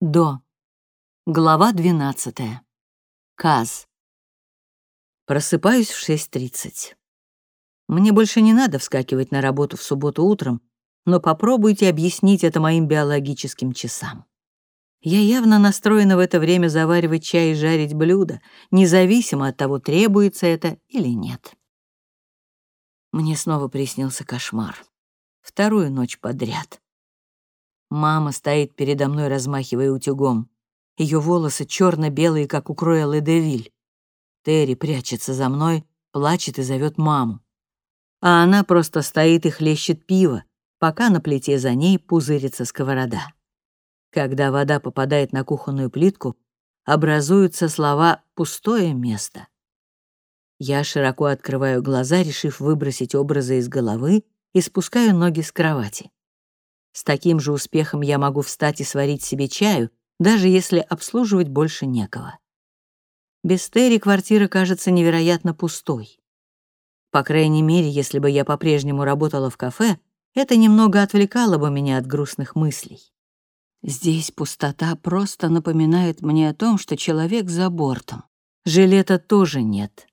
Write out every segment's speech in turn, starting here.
До. Глава 12. Каз. Просыпаюсь в 6.30. Мне больше не надо вскакивать на работу в субботу утром, но попробуйте объяснить это моим биологическим часам. Я явно настроена в это время заваривать чай и жарить блюда, независимо от того, требуется это или нет. Мне снова приснился кошмар. Вторую ночь подряд. Мама стоит передо мной, размахивая утюгом. Ее волосы черно белые как у Круэллы Девиль. Терри прячется за мной, плачет и зовет маму. А она просто стоит и хлещет пиво, пока на плите за ней пузырится сковорода. Когда вода попадает на кухонную плитку, образуются слова «пустое место». Я широко открываю глаза, решив выбросить образы из головы, и спускаю ноги с кровати. С таким же успехом я могу встать и сварить себе чаю, даже если обслуживать больше некого. Без Терри квартира кажется невероятно пустой. По крайней мере, если бы я по-прежнему работала в кафе, это немного отвлекало бы меня от грустных мыслей. Здесь пустота просто напоминает мне о том, что человек за бортом. Жилета тоже нет.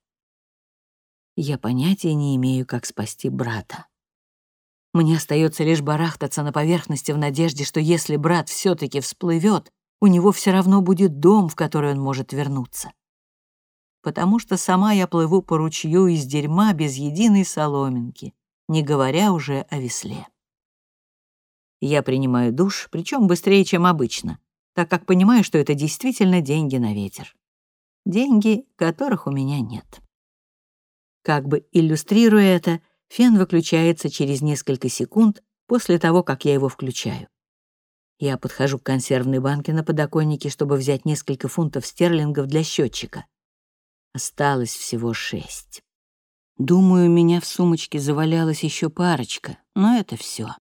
Я понятия не имею, как спасти брата. Мне остается лишь барахтаться на поверхности в надежде, что если брат все таки всплывет, у него все равно будет дом, в который он может вернуться. Потому что сама я плыву по ручью из дерьма без единой соломинки, не говоря уже о весле. Я принимаю душ, причем быстрее, чем обычно, так как понимаю, что это действительно деньги на ветер. Деньги, которых у меня нет. Как бы иллюстрируя это, Фен выключается через несколько секунд после того, как я его включаю. Я подхожу к консервной банке на подоконнике, чтобы взять несколько фунтов стерлингов для счетчика. Осталось всего шесть. Думаю, у меня в сумочке завалялась еще парочка, но это все.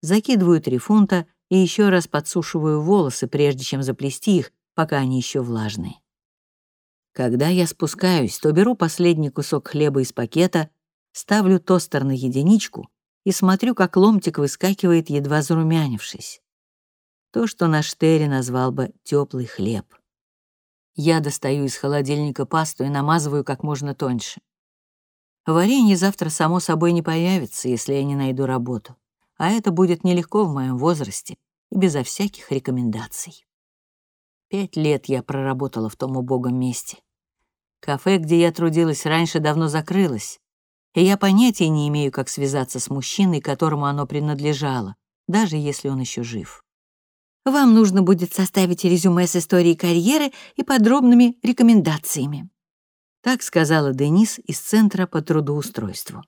Закидываю три фунта и еще раз подсушиваю волосы, прежде чем заплести их, пока они еще влажные. Когда я спускаюсь, то беру последний кусок хлеба из пакета ставлю тостер на единичку и смотрю, как ломтик выскакивает, едва зарумянившись. То, что наш Терри назвал бы теплый хлеб. Я достаю из холодильника пасту и намазываю как можно тоньше. Варенье завтра само собой не появится, если я не найду работу. А это будет нелегко в моем возрасте и безо всяких рекомендаций. Пять лет я проработала в том убогом месте. Кафе, где я трудилась раньше, давно закрылось, и я понятия не имею, как связаться с мужчиной, которому оно принадлежало, даже если он еще жив. Вам нужно будет составить резюме с историей карьеры и подробными рекомендациями. Так сказала Денис из Центра по трудоустройству.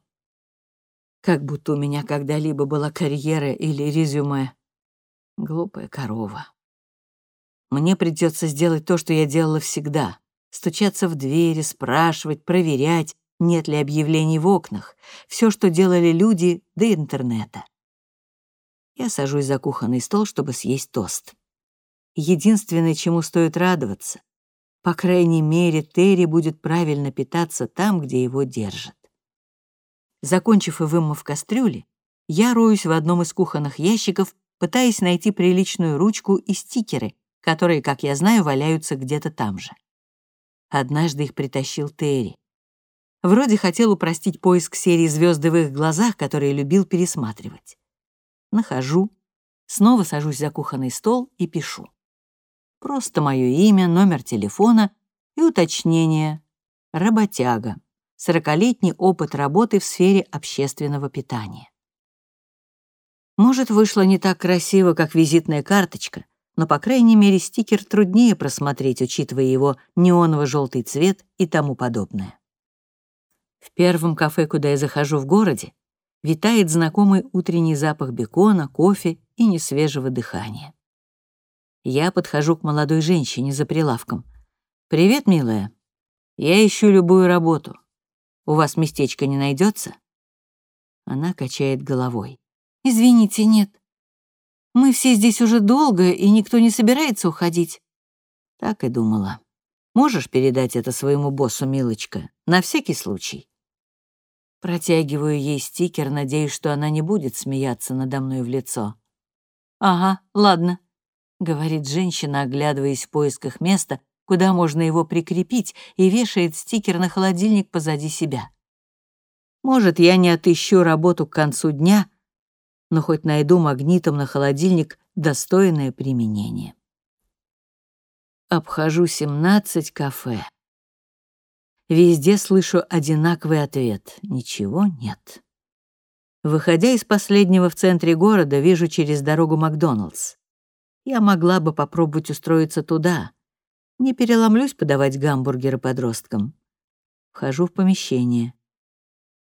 Как будто у меня когда-либо была карьера или резюме. Глупая корова. Мне придется сделать то, что я делала всегда. Стучаться в двери, спрашивать, проверять, нет ли объявлений в окнах, все, что делали люди до интернета. Я сажусь за кухонный стол, чтобы съесть тост. Единственное, чему стоит радоваться, по крайней мере, Терри будет правильно питаться там, где его держат. Закончив и вымыв кастрюли, я роюсь в одном из кухонных ящиков, пытаясь найти приличную ручку и стикеры, которые, как я знаю, валяются где-то там же. Однажды их притащил Терри. Вроде хотел упростить поиск серии «Звезды в их глазах», которые любил пересматривать. Нахожу, снова сажусь за кухонный стол и пишу. Просто мое имя, номер телефона и уточнение «Работяга», сорокалетний опыт работы в сфере общественного питания. Может, вышло не так красиво, как визитная карточка, но, по крайней мере, стикер труднее просмотреть, учитывая его неоново-желтый цвет и тому подобное. В первом кафе, куда я захожу в городе, витает знакомый утренний запах бекона, кофе и несвежего дыхания. Я подхожу к молодой женщине за прилавком. «Привет, милая. Я ищу любую работу. У вас местечко не найдется? Она качает головой. «Извините, нет. Мы все здесь уже долго, и никто не собирается уходить». Так и думала. Можешь передать это своему боссу, милочка, на всякий случай?» Протягиваю ей стикер, надеюсь, что она не будет смеяться надо мной в лицо. «Ага, ладно». — говорит женщина, оглядываясь в поисках места, куда можно его прикрепить, и вешает стикер на холодильник позади себя. Может, я не отыщу работу к концу дня, но хоть найду магнитом на холодильник достойное применение. Обхожу 17 кафе. Везде слышу одинаковый ответ — ничего нет. Выходя из последнего в центре города, вижу через дорогу Макдоналдс. Я могла бы попробовать устроиться туда. Не переломлюсь подавать гамбургеры подросткам. Вхожу в помещение.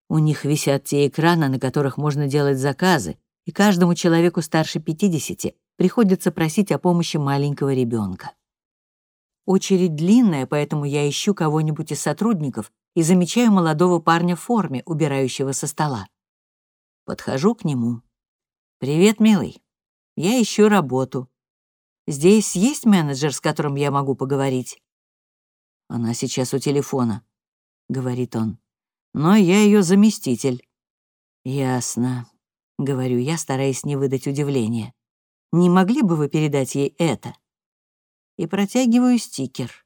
У них висят те экраны, на которых можно делать заказы, и каждому человеку старше 50 приходится просить о помощи маленького ребенка. Очередь длинная, поэтому я ищу кого-нибудь из сотрудников и замечаю молодого парня в форме, убирающего со стола. Подхожу к нему. «Привет, милый. Я ищу работу. Здесь есть менеджер, с которым я могу поговорить?» «Она сейчас у телефона», — говорит он. «Но я ее заместитель». «Ясно», — говорю я, стараясь не выдать удивления. «Не могли бы вы передать ей это?» И протягиваю стикер.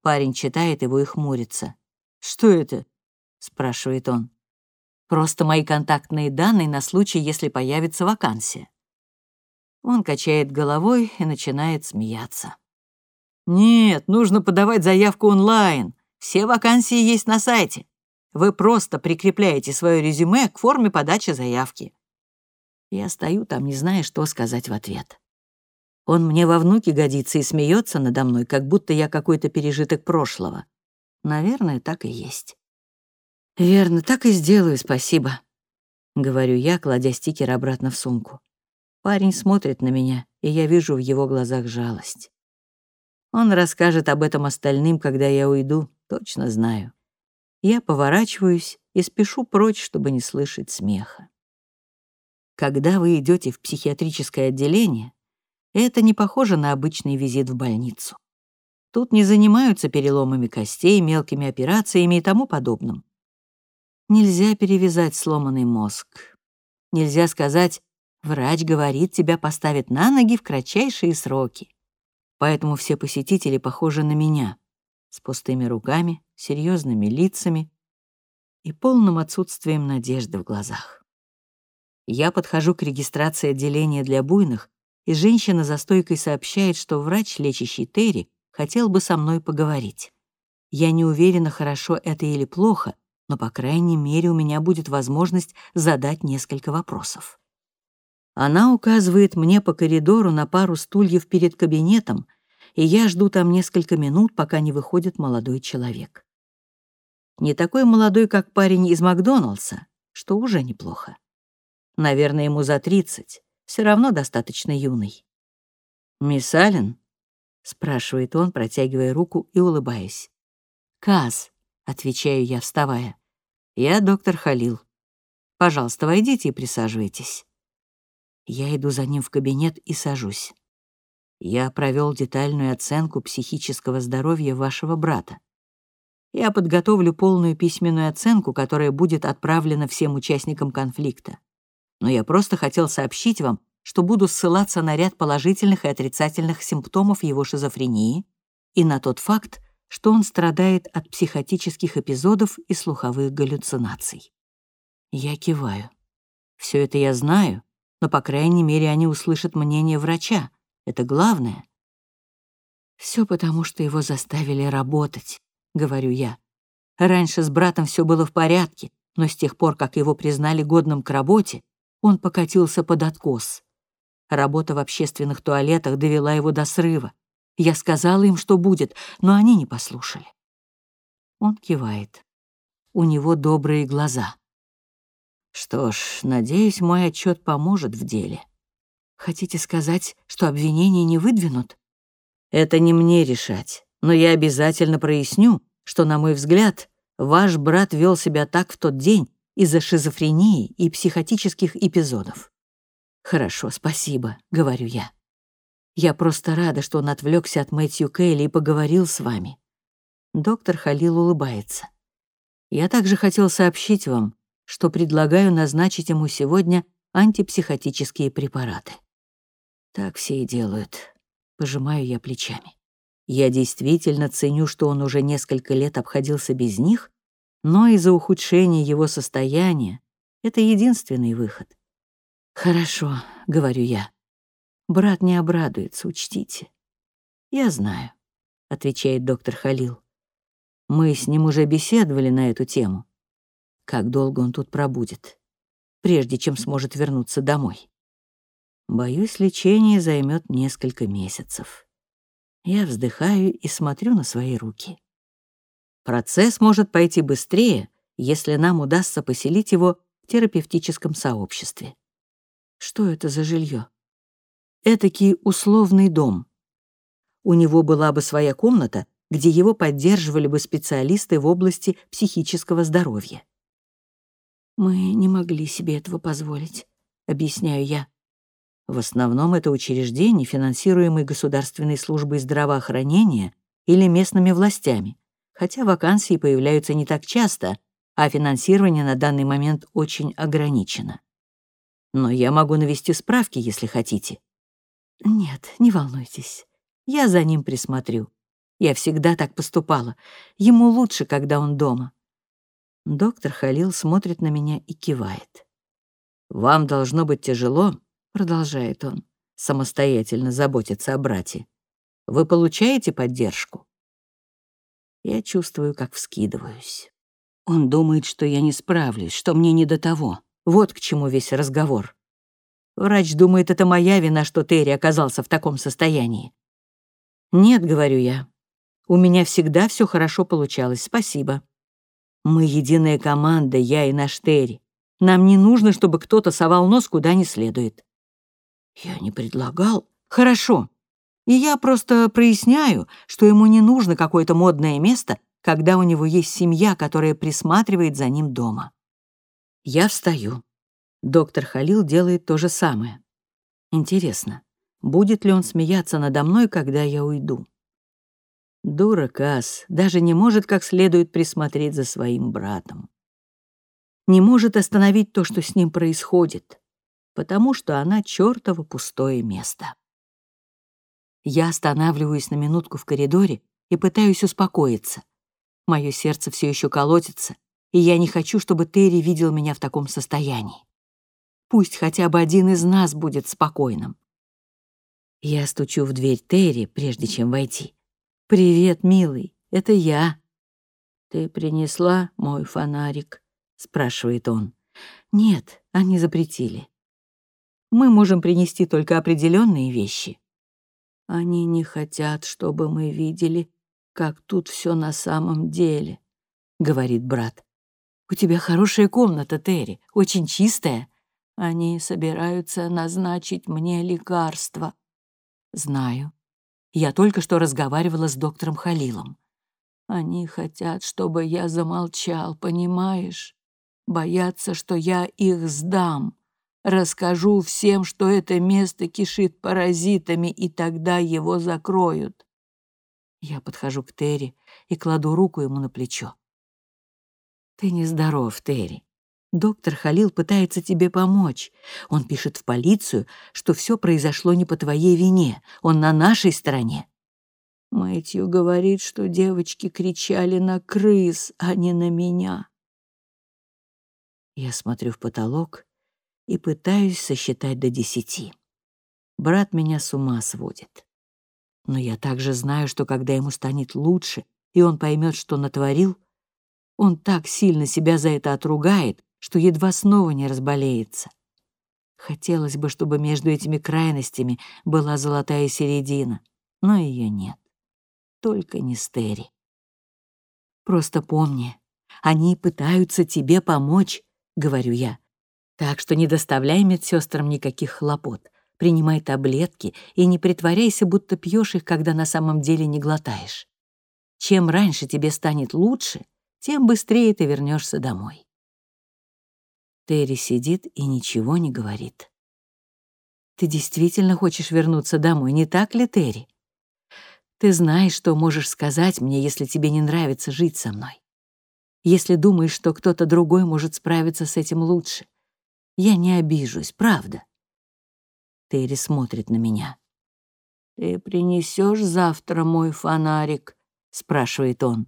Парень читает его и хмурится. «Что это?» — спрашивает он. «Просто мои контактные данные на случай, если появится вакансия». Он качает головой и начинает смеяться. «Нет, нужно подавать заявку онлайн. Все вакансии есть на сайте. Вы просто прикрепляете свое резюме к форме подачи заявки». Я стою там, не зная, что сказать в ответ. Он мне во внуки годится и смеется надо мной, как будто я какой-то пережиток прошлого. Наверное, так и есть. «Верно, так и сделаю, спасибо», — говорю я, кладя стикер обратно в сумку. Парень смотрит на меня, и я вижу в его глазах жалость. Он расскажет об этом остальным, когда я уйду, точно знаю. Я поворачиваюсь и спешу прочь, чтобы не слышать смеха. Когда вы идете в психиатрическое отделение, это не похоже на обычный визит в больницу. Тут не занимаются переломами костей, мелкими операциями и тому подобным. Нельзя перевязать сломанный мозг. Нельзя сказать «врач говорит, тебя поставят на ноги в кратчайшие сроки». Поэтому все посетители похожи на меня, с пустыми руками, серьезными лицами и полным отсутствием надежды в глазах. Я подхожу к регистрации отделения для буйных и женщина за стойкой сообщает, что врач, лечащий Терри, хотел бы со мной поговорить. Я не уверена, хорошо это или плохо, но, по крайней мере, у меня будет возможность задать несколько вопросов. Она указывает мне по коридору на пару стульев перед кабинетом, и я жду там несколько минут, пока не выходит молодой человек. Не такой молодой, как парень из Макдоналдса, что уже неплохо. Наверное, ему за тридцать все равно достаточно юный. «Мисс Аллен?» — спрашивает он, протягивая руку и улыбаясь. «Каз», — отвечаю я, вставая. «Я доктор Халил. Пожалуйста, войдите и присаживайтесь». Я иду за ним в кабинет и сажусь. Я провел детальную оценку психического здоровья вашего брата. Я подготовлю полную письменную оценку, которая будет отправлена всем участникам конфликта но я просто хотел сообщить вам, что буду ссылаться на ряд положительных и отрицательных симптомов его шизофрении и на тот факт, что он страдает от психотических эпизодов и слуховых галлюцинаций. Я киваю. Все это я знаю, но, по крайней мере, они услышат мнение врача. Это главное. Все потому, что его заставили работать, говорю я. Раньше с братом все было в порядке, но с тех пор, как его признали годным к работе, он покатился под откос. Работа в общественных туалетах довела его до срыва. Я сказала им, что будет, но они не послушали. Он кивает. У него добрые глаза. Что ж, надеюсь, мой отчет поможет в деле. Хотите сказать, что обвинения не выдвинут? Это не мне решать, но я обязательно проясню, что, на мой взгляд, ваш брат вел себя так в тот день, из-за шизофрении и психотических эпизодов. «Хорошо, спасибо», — говорю я. «Я просто рада, что он отвлекся от Мэтью Кейли и поговорил с вами». Доктор Халил улыбается. «Я также хотел сообщить вам, что предлагаю назначить ему сегодня антипсихотические препараты». Так все и делают. Пожимаю я плечами. Я действительно ценю, что он уже несколько лет обходился без них, но из-за ухудшения его состояния это единственный выход. «Хорошо», — говорю я. «Брат не обрадуется, учтите». «Я знаю», — отвечает доктор Халил. «Мы с ним уже беседовали на эту тему. Как долго он тут пробудет, прежде чем сможет вернуться домой?» Боюсь, лечение займет несколько месяцев. Я вздыхаю и смотрю на свои руки. Процесс может пойти быстрее, если нам удастся поселить его в терапевтическом сообществе. Что это за жилье? Этакий условный дом. У него была бы своя комната, где его поддерживали бы специалисты в области психического здоровья. «Мы не могли себе этого позволить», — объясняю я. В основном это учреждения, финансируемые Государственной службой здравоохранения или местными властями, хотя вакансии появляются не так часто, а финансирование на данный момент очень ограничено. Но я могу навести справки, если хотите. Нет, не волнуйтесь. Я за ним присмотрю. Я всегда так поступала. Ему лучше, когда он дома. Доктор Халил смотрит на меня и кивает. «Вам должно быть тяжело, — продолжает он, — самостоятельно заботиться о брате. Вы получаете поддержку? Я чувствую, как вскидываюсь. Он думает, что я не справлюсь, что мне не до того. Вот к чему весь разговор. Врач думает, это моя вина, что Терри оказался в таком состоянии. «Нет», — говорю я, — «у меня всегда все хорошо получалось, спасибо. Мы единая команда, я и наш Терри. Нам не нужно, чтобы кто-то совал нос куда не следует. Я не предлагал. Хорошо. И я просто проясняю, что ему не нужно какое-то модное место, когда у него есть семья, которая присматривает за ним дома. Я встаю. Доктор Халил делает то же самое. Интересно, будет ли он смеяться надо мной, когда я уйду? Дура Касс даже не может как следует присмотреть за своим братом. Не может остановить то, что с ним происходит потому что она чёртово пустое место. Я останавливаюсь на минутку в коридоре и пытаюсь успокоиться. Мое сердце все еще колотится, и я не хочу, чтобы Терри видел меня в таком состоянии. Пусть хотя бы один из нас будет спокойным. Я стучу в дверь Терри, прежде чем войти. «Привет, милый, это я». «Ты принесла мой фонарик?» — спрашивает он. «Нет, они запретили мы можем принести только определенные вещи. Они не хотят, чтобы мы видели, как тут все на самом деле, говорит брат. У тебя хорошая комната, Терри, очень чистая. Они собираются назначить мне лекарство. Знаю. Я только что разговаривала с доктором Халилом. Они хотят, чтобы я замолчал, понимаешь? Боятся, что я их сдам. Расскажу всем, что это место кишит паразитами, и тогда его закроют. Я подхожу к Терри и кладу руку ему на плечо. Ты нездоров, Терри. Доктор Халил пытается тебе помочь. Он пишет в полицию, что все произошло не по твоей вине. Он на нашей стороне. Мэтью говорит, что девочки кричали на крыс, а не на меня. Я смотрю в потолок и пытаюсь сосчитать до десяти. Брат меня с ума сводит. Но я также знаю, что когда ему станет лучше, и он поймет, что натворил, он так сильно себя за это отругает, что едва снова не разболеется. Хотелось бы, чтобы между этими крайностями была золотая середина, но ее нет. Только не Стери. Просто помни, они пытаются тебе помочь, говорю я. Так что не доставляй медсестрам никаких хлопот. Принимай таблетки и не притворяйся, будто пьешь их, когда на самом деле не глотаешь. Чем раньше тебе станет лучше, тем быстрее ты вернешься домой. Терри сидит и ничего не говорит. Ты действительно хочешь вернуться домой, не так ли, Терри? Ты знаешь, что можешь сказать мне, если тебе не нравится жить со мной. Если думаешь, что кто-то другой может справиться с этим лучше. Я не обижусь, правда. Терри смотрит на меня. «Ты принесешь завтра мой фонарик?» — спрашивает он.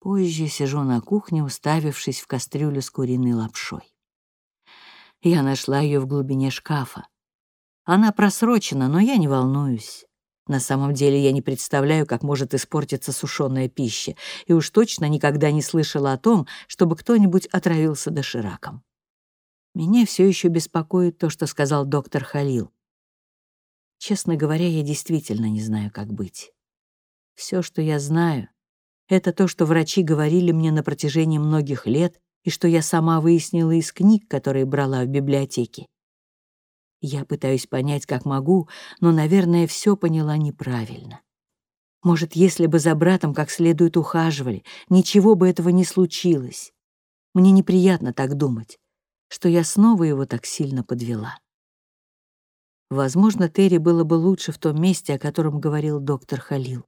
Позже сижу на кухне, уставившись в кастрюлю с куриной лапшой. Я нашла ее в глубине шкафа. Она просрочена, но я не волнуюсь. На самом деле я не представляю, как может испортиться сушеная пища, и уж точно никогда не слышала о том, чтобы кто-нибудь отравился дошираком. Меня все еще беспокоит то, что сказал доктор Халил. Честно говоря, я действительно не знаю, как быть. Все, что я знаю, это то, что врачи говорили мне на протяжении многих лет и что я сама выяснила из книг, которые брала в библиотеке. Я пытаюсь понять, как могу, но, наверное, все поняла неправильно. Может, если бы за братом как следует ухаживали, ничего бы этого не случилось. Мне неприятно так думать, что я снова его так сильно подвела. Возможно, Терри было бы лучше в том месте, о котором говорил доктор Халил.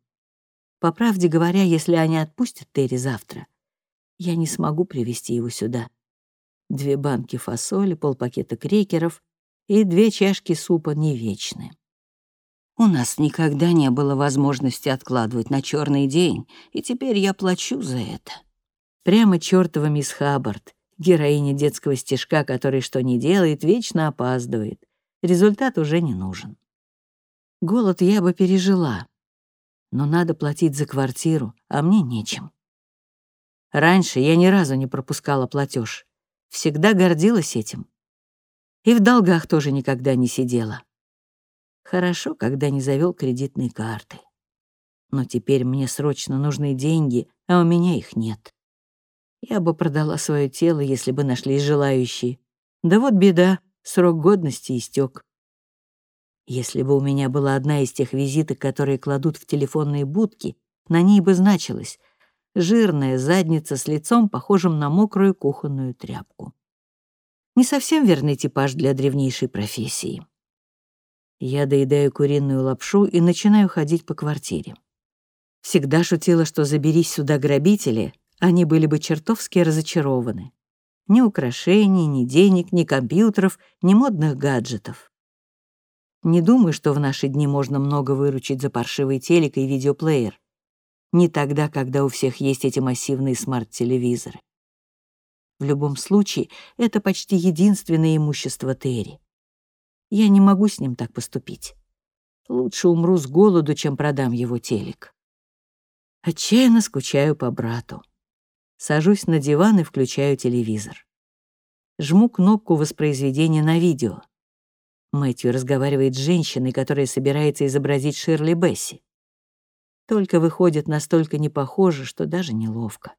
По правде говоря, если они отпустят Терри завтра, я не смогу привести его сюда. Две банки фасоли, полпакета крекеров и две чашки супа не вечны. У нас никогда не было возможности откладывать на черный день, и теперь я плачу за это. Прямо чертова мисс Хаббард, героиня детского стишка, который что ни делает, вечно опаздывает. Результат уже не нужен. Голод я бы пережила, но надо платить за квартиру, а мне нечем. Раньше я ни разу не пропускала платеж, всегда гордилась этим. И в долгах тоже никогда не сидела. Хорошо, когда не завел кредитные карты. Но теперь мне срочно нужны деньги, а у меня их нет. Я бы продала свое тело, если бы нашлись желающие. Да вот беда, срок годности истек. Если бы у меня была одна из тех визиток, которые кладут в телефонные будки, на ней бы значилось «жирная задница с лицом, похожим на мокрую кухонную тряпку». Не совсем верный типаж для древнейшей профессии. Я доедаю куриную лапшу и начинаю ходить по квартире. Всегда шутила, что заберись сюда грабители, они были бы чертовски разочарованы. Ни украшений, ни денег, ни компьютеров, ни модных гаджетов. Не думаю, что в наши дни можно много выручить за паршивый телек и видеоплеер. Не тогда, когда у всех есть эти массивные смарт-телевизоры. В любом случае, это почти единственное имущество Терри. Я не могу с ним так поступить. Лучше умру с голоду, чем продам его телек. Отчаянно скучаю по брату. Сажусь на диван и включаю телевизор. Жму кнопку воспроизведения на видео. Мэтью разговаривает с женщиной, которая собирается изобразить Ширли Бесси. Только выходит настолько не похоже, что даже неловко.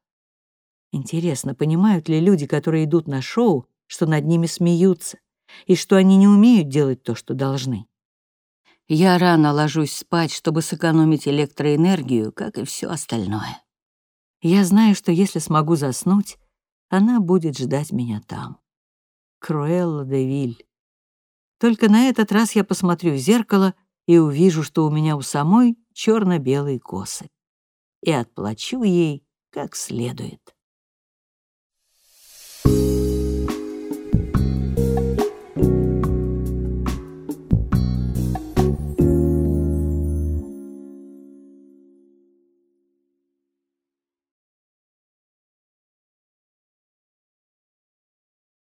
Интересно, понимают ли люди, которые идут на шоу, что над ними смеются, и что они не умеют делать то, что должны? Я рано ложусь спать, чтобы сэкономить электроэнергию, как и все остальное. Я знаю, что если смогу заснуть, она будет ждать меня там. Круэлла де Виль. Только на этот раз я посмотрю в зеркало и увижу, что у меня у самой черно белые косы. И отплачу ей как следует.